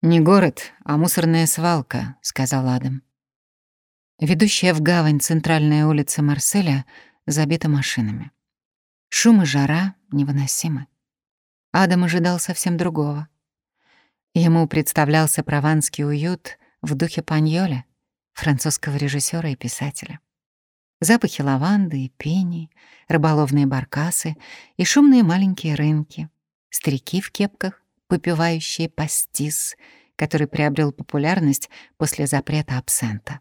«Не город, а мусорная свалка», — сказал Адам. Ведущая в гавань центральная улица Марселя забита машинами. Шум и жара невыносимы. Адам ожидал совсем другого. Ему представлялся прованский уют в духе Паньоля, французского режиссера и писателя. Запахи лаванды и пени, рыболовные баркасы и шумные маленькие рынки, старики в кепках, попивающие пастис, который приобрел популярность после запрета абсента.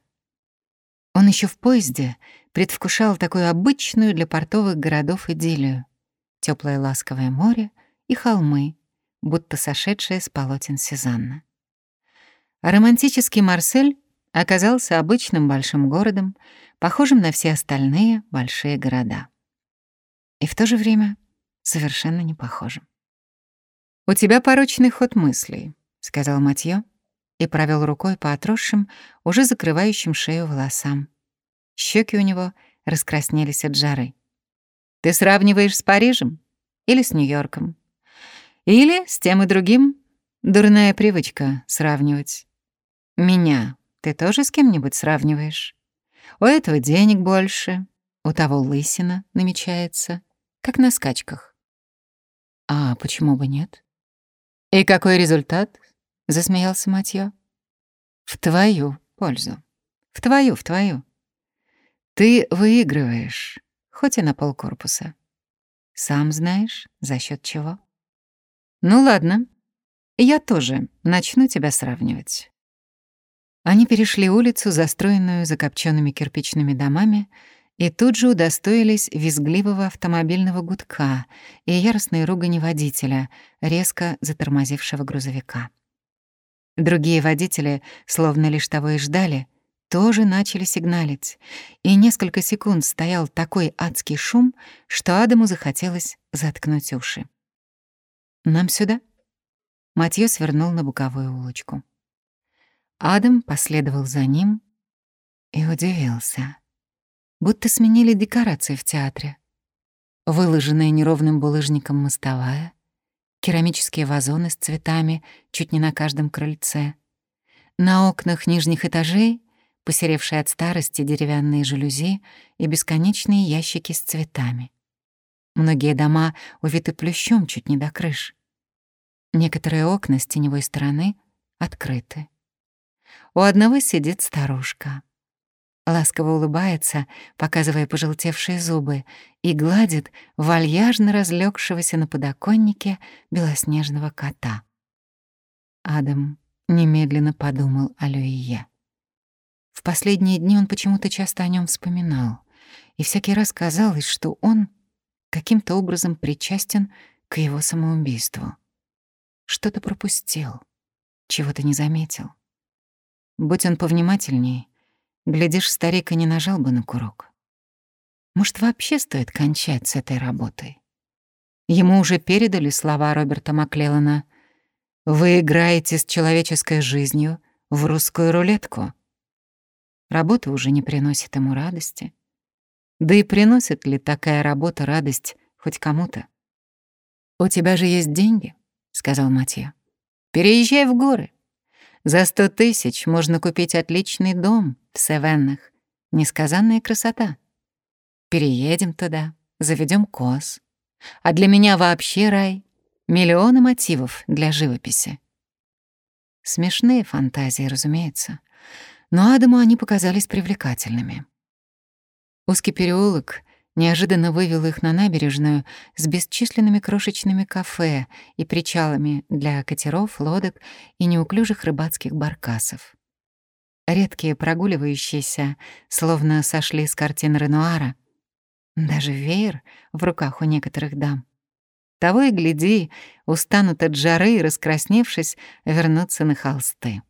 Он еще в поезде предвкушал такую обычную для портовых городов идиллию. Теплое ласковое море и холмы, будто сошедшие с полотен Сезанна. А романтический Марсель оказался обычным большим городом, похожим на все остальные большие города. И в то же время совершенно не похожим. «У тебя порочный ход мыслей», — сказал Матьё и провел рукой по отросшим, уже закрывающим шею волосам. Щеки у него раскраснелись от жары. «Ты сравниваешь с Парижем или с Нью-Йорком? Или с тем и другим? Дурная привычка сравнивать. Меня ты тоже с кем-нибудь сравниваешь? У этого денег больше, у того лысина намечается, как на скачках. А почему бы нет? «И какой результат?» — засмеялся Матьё. «В твою пользу. В твою, в твою. Ты выигрываешь, хоть и на полкорпуса. Сам знаешь, за счет чего. Ну ладно, я тоже начну тебя сравнивать». Они перешли улицу, застроенную закопченными кирпичными домами, и тут же удостоились визгливого автомобильного гудка и яростной ругани водителя, резко затормозившего грузовика. Другие водители, словно лишь того и ждали, тоже начали сигналить, и несколько секунд стоял такой адский шум, что Адаму захотелось заткнуть уши. «Нам сюда?» Матьё свернул на боковую улочку. Адам последовал за ним и удивился будто сменили декорации в театре. Выложенная неровным булыжником мостовая, керамические вазоны с цветами чуть не на каждом крыльце. На окнах нижних этажей посеревшие от старости деревянные жалюзи и бесконечные ящики с цветами. Многие дома увиты плющом чуть не до крыш. Некоторые окна с теневой стороны открыты. У одного сидит старушка ласково улыбается, показывая пожелтевшие зубы, и гладит вальяжно разлегшегося на подоконнике белоснежного кота. Адам немедленно подумал о Люие. В последние дни он почему-то часто о нем вспоминал, и всякий раз казалось, что он каким-то образом причастен к его самоубийству. Что-то пропустил, чего-то не заметил. Будь он повнимательнее, Глядишь, старик и не нажал бы на курок. Может, вообще стоит кончать с этой работой? Ему уже передали слова Роберта Маклеллана «Вы играете с человеческой жизнью в русскую рулетку». Работа уже не приносит ему радости. Да и приносит ли такая работа радость хоть кому-то? «У тебя же есть деньги», — сказал Матья. «Переезжай в горы. За сто тысяч можно купить отличный дом в Севеннах. Несказанная красота. Переедем туда, заведем коз. А для меня вообще рай. Миллионы мотивов для живописи. Смешные фантазии, разумеется. Но Адаму они показались привлекательными. Узкий переулок неожиданно вывел их на набережную с бесчисленными крошечными кафе и причалами для катеров, лодок и неуклюжих рыбацких баркасов. Редкие прогуливающиеся словно сошли с картин Ренуара. Даже веер в руках у некоторых дам. Того и гляди, устанут от жары и, раскрасневшись, вернутся на холсты.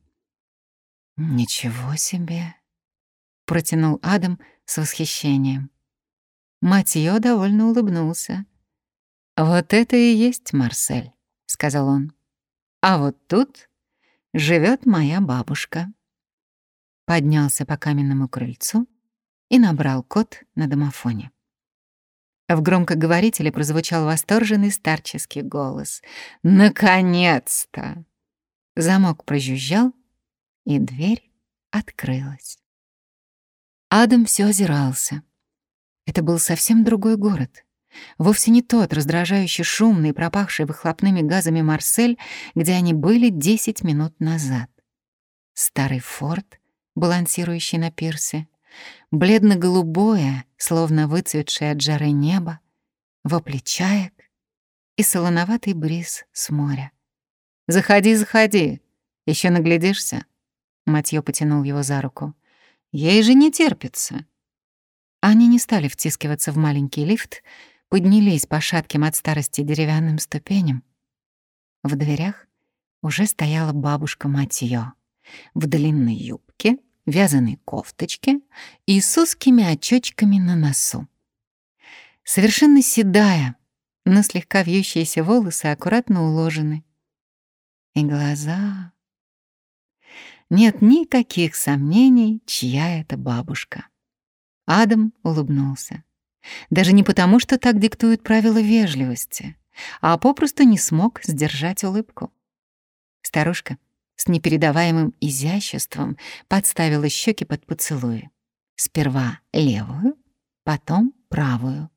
«Ничего себе!» — протянул Адам с восхищением. Матьё довольно улыбнулся. «Вот это и есть Марсель», — сказал он. «А вот тут живет моя бабушка». Поднялся по каменному крыльцу и набрал код на домофоне. В громкоговорителе прозвучал восторженный старческий голос. «Наконец-то!» Замок прожужжал, и дверь открылась. Адам все озирался. Это был совсем другой город. Вовсе не тот раздражающий шумный, пропахший выхлопными газами Марсель, где они были 10 минут назад. Старый форт, балансирующий на пирсе, бледно-голубое, словно выцветшее от жары небо, вопли чаек и солоноватый бриз с моря. «Заходи, заходи, еще наглядишься?» Матьё потянул его за руку. «Ей же не терпится». Они не стали втискиваться в маленький лифт, поднялись по шатким от старости деревянным ступеням. В дверях уже стояла бабушка Матьё в длинной юбке, вязаной кофточке и с узкими очочками на носу. Совершенно седая, но слегка вьющиеся волосы аккуратно уложены. И глаза... Нет никаких сомнений, чья это бабушка. Адам улыбнулся. Даже не потому, что так диктуют правила вежливости, а попросту не смог сдержать улыбку. Старушка с непередаваемым изяществом подставила щеки под поцелуи. Сперва левую, потом правую.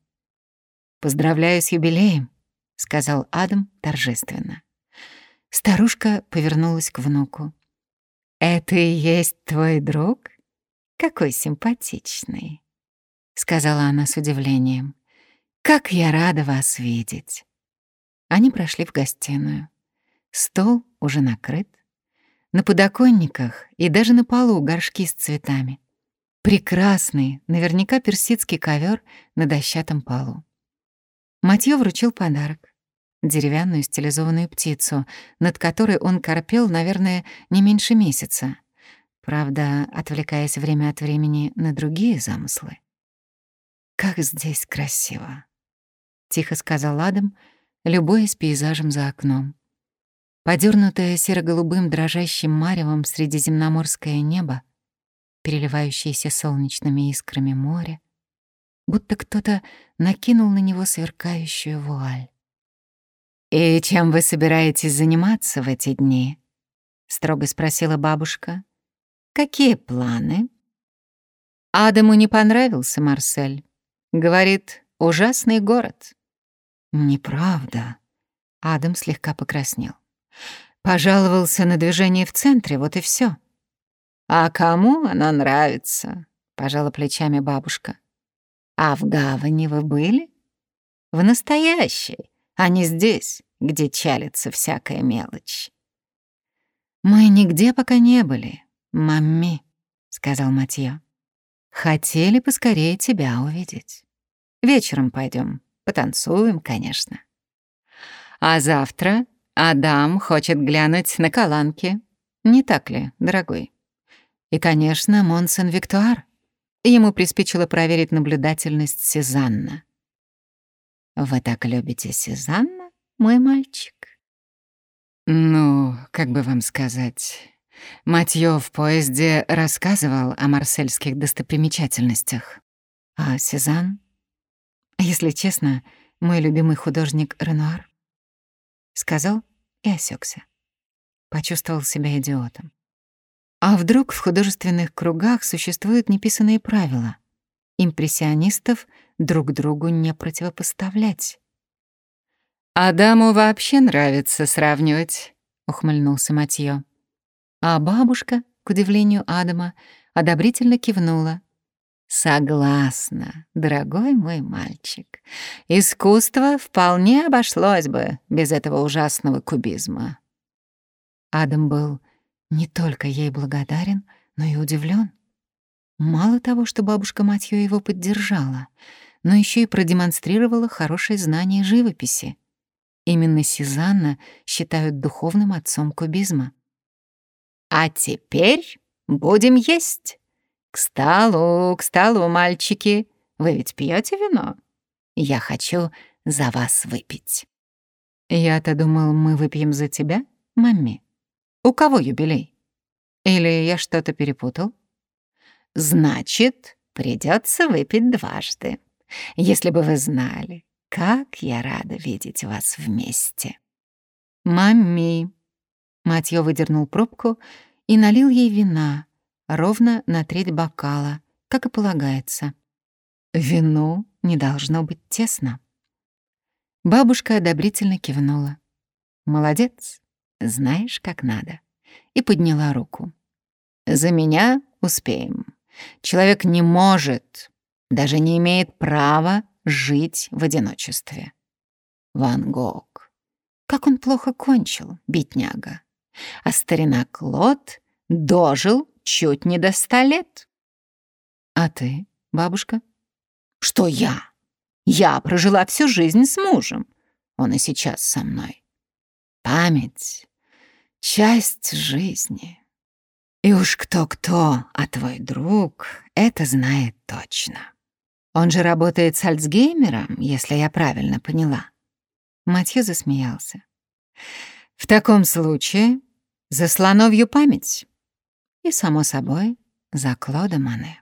«Поздравляю с юбилеем», — сказал Адам торжественно. Старушка повернулась к внуку. «Это и есть твой друг? Какой симпатичный», — сказала она с удивлением. «Как я рада вас видеть». Они прошли в гостиную. Стол уже накрыт. На подоконниках и даже на полу горшки с цветами. Прекрасный, наверняка персидский ковер на дощатом полу. Матьё вручил подарок — деревянную стилизованную птицу, над которой он корпел, наверное, не меньше месяца. Правда, отвлекаясь время от времени на другие замыслы. «Как здесь красиво!» — тихо сказал Адам, любуясь пейзажем за окном. Подернутое серо-голубым дрожащим маревом средиземноморское небо, переливающееся солнечными искрами море, будто кто-то накинул на него сверкающую вуаль. «И чем вы собираетесь заниматься в эти дни?» — строго спросила бабушка. «Какие планы?» Адаму не понравился Марсель. Говорит, ужасный город. «Неправда». Адам слегка покраснел. Пожаловался на движение в центре, вот и все. «А кому оно нравится?» — пожала плечами бабушка. А в гавани вы были? В настоящей, а не здесь, где чалится всякая мелочь. Мы нигде пока не были, мамми, сказал Матьё. Хотели поскорее тебя увидеть. Вечером пойдем, потанцуем, конечно. А завтра Адам хочет глянуть на каланки. Не так ли, дорогой? И, конечно, Монсен-Виктуар. Ему приспичило проверить наблюдательность Сезанна. «Вы так любите Сезанна, мой мальчик?» «Ну, как бы вам сказать...» Матьё в поезде рассказывал о марсельских достопримечательностях. А Сезанн? Если честно, мой любимый художник Ренуар. Сказал и осекся. Почувствовал себя идиотом. А вдруг в художественных кругах существуют неписанные правила? Импрессионистов друг другу не противопоставлять. «Адаму вообще нравится сравнивать», — ухмыльнулся Матьё. А бабушка, к удивлению Адама, одобрительно кивнула. «Согласна, дорогой мой мальчик. Искусство вполне обошлось бы без этого ужасного кубизма». Адам был не только ей благодарен, но и удивлен. Мало того, что бабушка Матьё его поддержала, но еще и продемонстрировала хорошее знание живописи. Именно Сезанна считают духовным отцом кубизма. «А теперь будем есть. К столу, к столу, мальчики. Вы ведь пьете вино? Я хочу за вас выпить». «Я-то думал, мы выпьем за тебя, мамми». У кого юбилей? Или я что-то перепутал? Значит, придется выпить дважды. Если бы вы знали, как я рада видеть вас вместе. Мамми, Матьё выдернул пробку и налил ей вина, ровно на треть бокала, как и полагается. Вину не должно быть тесно. Бабушка одобрительно кивнула. «Молодец, знаешь, как надо». И подняла руку. «За меня успеем. Человек не может, даже не имеет права жить в одиночестве. Ван Гог. Как он плохо кончил, бедняга. А старина Клод дожил чуть не до ста лет. А ты, бабушка? Что я? Я прожила всю жизнь с мужем. Он и сейчас со мной. Память — часть жизни. И уж кто-кто, а твой друг это знает точно. Он же работает с Альцгеймером, если я правильно поняла. Матье засмеялся. В таком случае за слоновью память и, само собой, за Клода Мане.